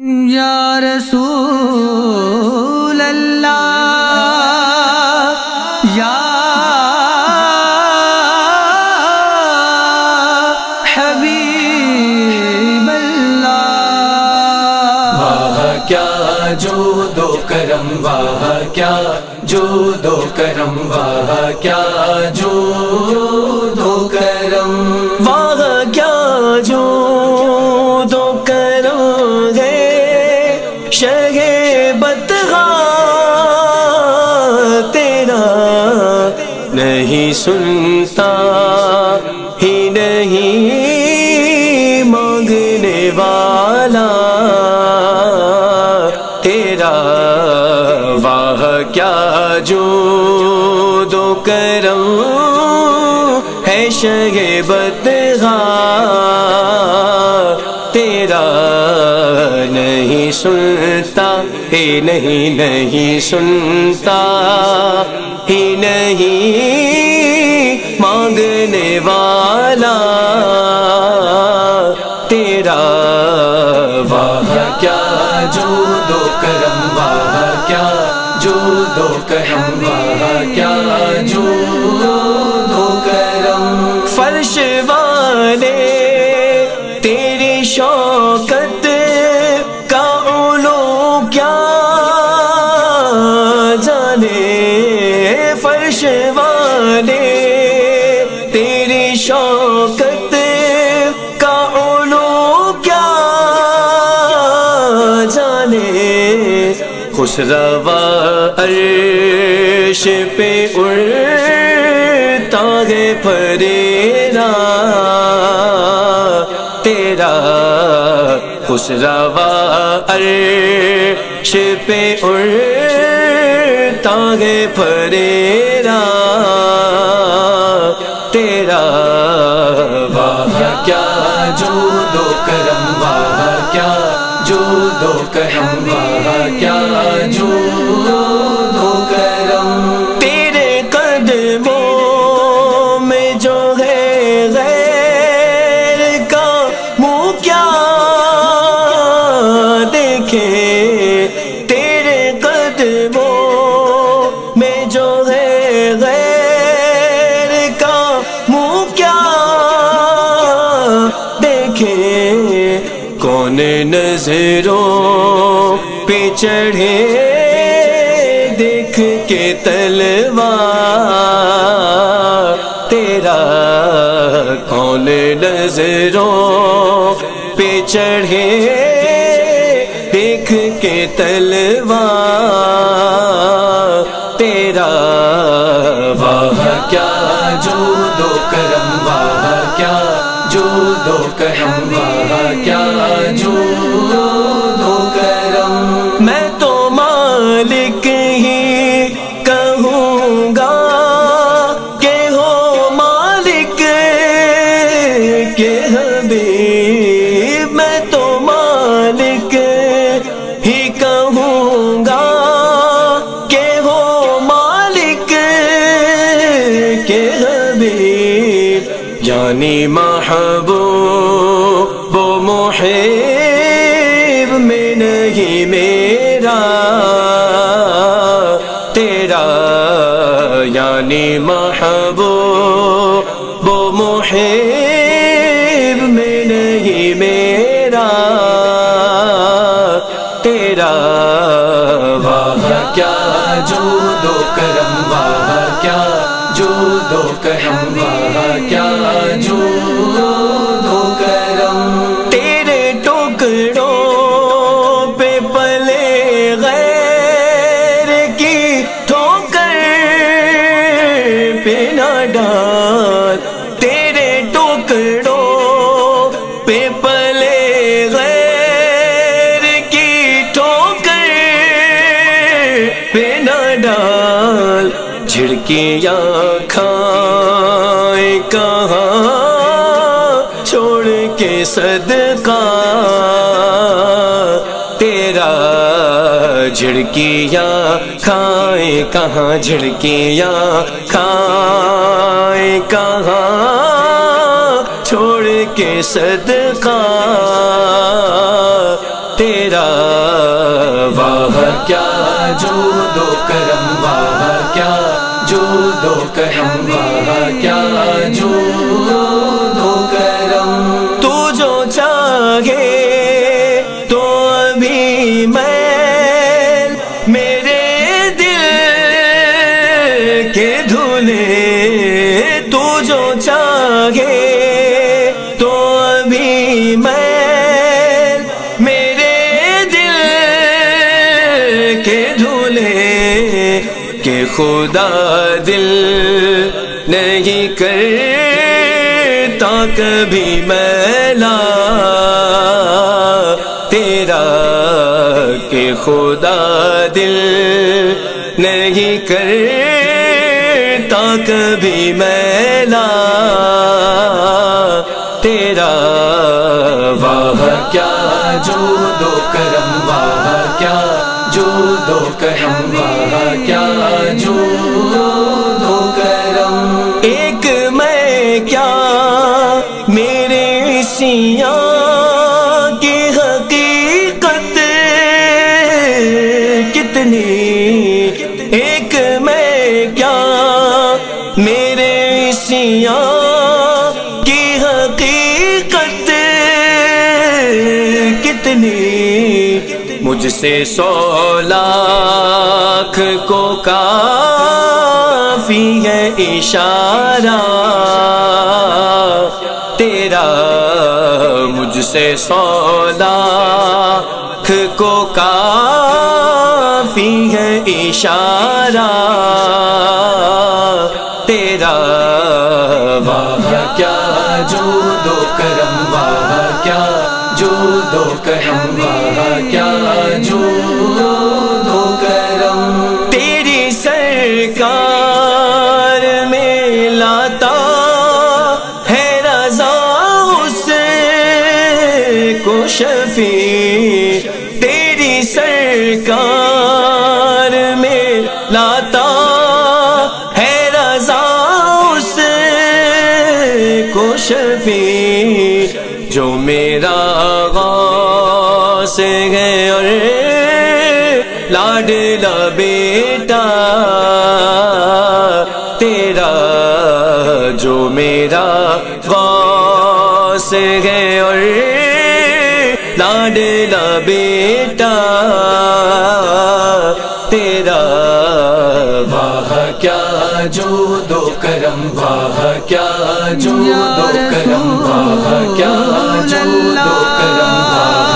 یا رسول اللہ، یا حبیب اللہ۔ واہ کیا جو دو کرم، واہ کیا جو دو کرم، واہ کیا جو شگے بتگا تیرا نہیں سنتا، ہی نہیں مانگنے والا تیرا واہ کیا جو دو کرم ہے شگے بدغا نہیں سنتا، ہی نہیں نہیں سنتا، ہی نہیں مانگنے والا۔ تیرا واہ کیا؟ جو دو کرم واہ کیا؟ جو دو کرم واہ کیا؟ جو خسروا عرش پہ اڑتا ہے پریرا تیرا خسروا عرش پہ اڑتا ہے پریرا تیرا واہ، کیا جو دو کرم، واہ، کیا کرم واہ کیا جو دو کرم۔ تیرے قدموں میں جو ہے غیر کا منہ کیا دیکھے؟ تیرے قدموں میں جو ہے غیر کا منہ کیا دیکھے؟ کون نظروں چڑھے دیکھ کے تلوار، تیرا کون نظروں پہ چڑھے دیکھ کے تلوار، تیرا واہ، کیا جو دو کرم، واہ، کیا جو دو کرم، واہ، کیا جو حبیب یعنی محبوب و محب میں نہیں میرا. تیرا یعنی محبوب و محب میں نہیں میرا. تیرا واہ کیا جو دو کرم، واہ کیا کرم کیا جو دو کرم تیرے ٹکڑوں پہ پلے غیر کی ٹھوکر پہ نہ ڈال۔ تیرے ٹکڑوں پہ پلے غیر کی ٹھوکر پہ نہ ڈال۔ جھڑکیاں کھائے کہاں چھوڑ کے صدقہ؟ تیرا جھڑکیاں کھائے کہاں؟ جھڑکیاں کھائے کہاں؟ چھوڑ کے صدقہ۔ تیرا واہ کیا؟ جو دو کرم واہ کیا؟ جو دو کرم واہ دو کرم تو جو چاہے، تو ابھی میں میرے دل کے دھلے، تو جو چاہے، تو ابھی میں میرے دل کے دھلے، کہ خدا دل نہیں کرتا کبھی میلا تیرا کہ خدا دل نہیں کرتا کبھی میلا تیرا واہ کیا جو دو کرم، واہ کیا جو دو کرم، واہ کیا جو دو کرم۔ کتنی مجھ سے سو لاکھ کو کافی ہے اشارہ تیرا مجھ سے سو لاکھ کو کافی ہے اشارہ تیرا واہ کیا جو دو کرم، واہ کیا جو دو کرم، واہ، کیا جو دو کرم۔ تیری سرکار میں لاتا ہے رضا اس کو شفیع۔ تیری سرکار میں لاتا لاڈلا بیٹا، تیرا جو میرا غوث ہے اور لاڈلا بیٹا، تیرا واہ کیا جو دو کرم، واہ کیا جو دو کرم، واہ کیا جو دو کرم، واہ